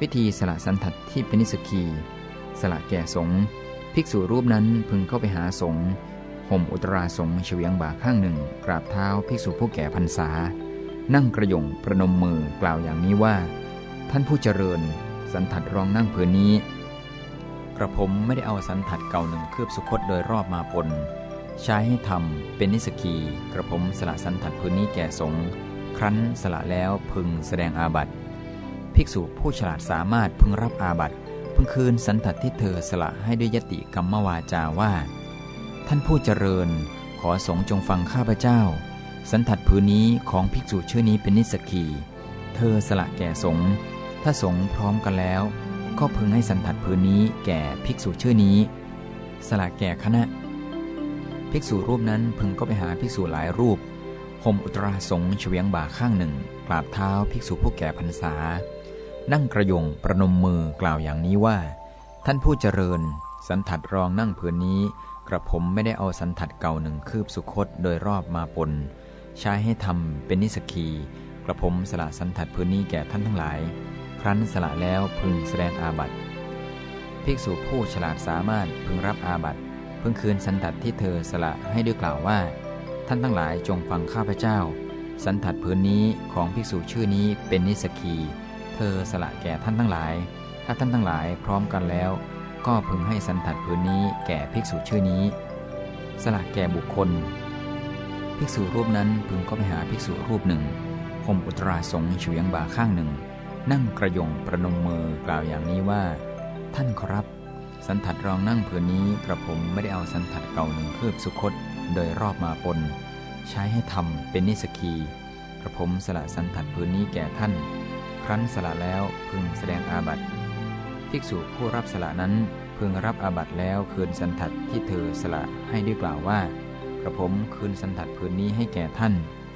วิธีสละสันทัดที่เป็นนิสกี สละแก่สงฆ์ภิกษุรูปนั้นพึงเข้าไปหาสงฆ์ห่มอุตราสงฆ์เฉียงบ่าข้างหนึ่ง กราบเท้าภิกษุผู้แก่พรรษา นั่งกระยงประนมมือกล่าวอย่างนี้ว่า ท่านผู้เจริญ สันทัดรองนั่งผืนนี้ กระผมไม่ได้เอาสันทัดเก่าหนึ่งเคลือบสุคตโดยรอบมาปนใช้ให้ทำเป็นนิสกี กระผมสละสันทัดผืนนี้แก่สงฆ์ครั้นสละแล้วพึงแสดงอาบัติ ภิกษุผู้ฉลาดสามารถพึงรับอาบัติพึงคืนสันทัดที่เธอสละให้ด้วยยติกรรมวาจาว่า ท่านผู้เจริญ ขอสงจงฟังข้าพเจ้า สันทัดผืนนี้ของภิกษุชื่อนี้เป็นนิสกีเธอสละแก่สงฆ์ถ้าสงฆ์พร้อมกันแล้ว ก็พึงให้สันทัดผืนนี้แก่ภิกษุชื่อนี้ สละแก่คณะ ภิกษุรูปนั้นพึงก็ไปหาภิกษุหลายรูปห่มอุตราสงเฉียงบ่าข้างหนึ่งกราบเท้าภิกษุผู้แก่พรรษา นั่งกระยงประนมมือกล่าวอย่างนี้ว่า ท่านผู้เจริญ สันทัดรองนั่งผืนนี้ กระผมไม่ได้เอาสันทัดเก่าหนึ่งคืบสุคตโดยรอบมาปนใช้ให้ทำเป็นนิสกี กระผมสละสันทัดผืนนี้แก่ท่านทั้งหลาย ครั้นสละแล้วพึงแสดงอาบัติภิกษุผู้ฉลาดสามารถพึงรับอาบัติพึงคืนสันทัดที่เธอสละให้ด้วยกล่าวว่า ท่านทั้งหลายจงฟังข้าพเจ้า สันทัดผืนนี้ของภิกษุชื่อนี้เป็นนิสกี เธอสละแก่ท่านทั้งหลาย ถ้าท่านทั้งหลายพร้อมกันแล้ว ก็พึงให้สันทัดผืนนี้แก่ภิกษุชื่อนี้ สละแก่บุคคล ภิกษุรูปนั้นพึงก็ไปหาภิกษุรูปหนึ่งห่มอุตราสงเฉียงบ่าข้างหนึ่ง นั่งกระยงประนมมือกล่าวอย่างนี้ว่า ท่านครับ สันทัดรองนั่งผืนนี้กระผมไม่ได้เอาสันทัดเก่าหนึ่งคืบสุคตโดยรอบมาปนใช้ให้ทำเป็นนิสกีกระผมสละสันทัดผืนนี้แก่ท่าน ครั้นสละแล้วพึงแสดงอาบัติภิกษุผู้รับสละนั้นพึงรับอาบัติแล้วคืนสันทัดที่เธอสละให้ด้วยกล่าวว่า กระผมคืนสันทัดพืนนี้ให้แก่ท่าน